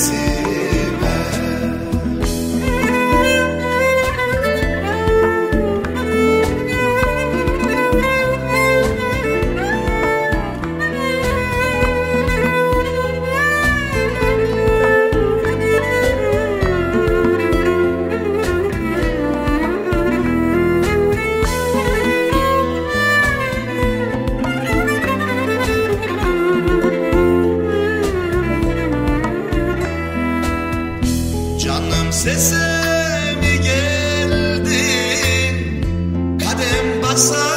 places. Canım sese mi geldin? Kadem basar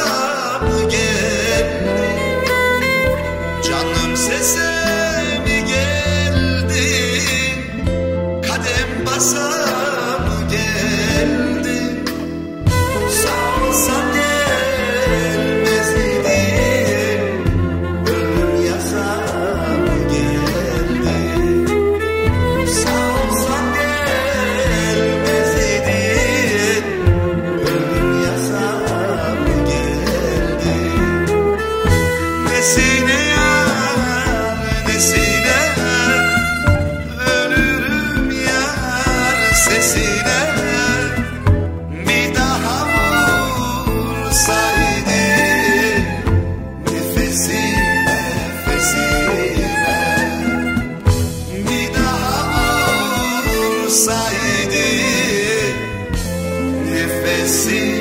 Nesine yar, nesine? Ölürüm yar sesine. Bir daha vursaydı Nefesim nefesime Bir daha vursaydı Nefesim